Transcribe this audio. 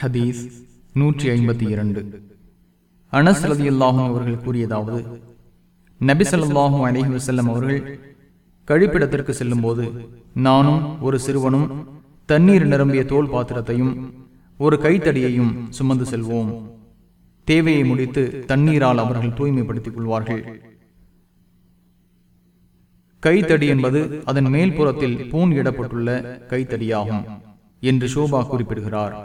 ஹதீஸ் நூற்றி ஐம்பத்தி இரண்டு. அனஸ் ரலியல்லாஹும் அவர்கள் கூறியதாவது நபி ஸல்லல்லாஹு அலைஹி அவர்கள் கழிப்பிடத்திற்கு செல்லும் போது நானும் ஒரு சிறுவனும் தண்ணீர் நிரம்பிய தோல் பாத்திரத்தையும் ஒரு கைத்தடியையும் சுமந்து செல்வோம். தேவையை முடித்து தண்ணீரால் அவர்கள் தூய்மைப்படுத்திக் கொள்வார்கள். கைத்தடி என்பது அதன் மேல் புறத்தில் இடப்பட்டுள்ள கைத்தடியாகும் என்று ஷோபா குறிப்பிடுகிறார்.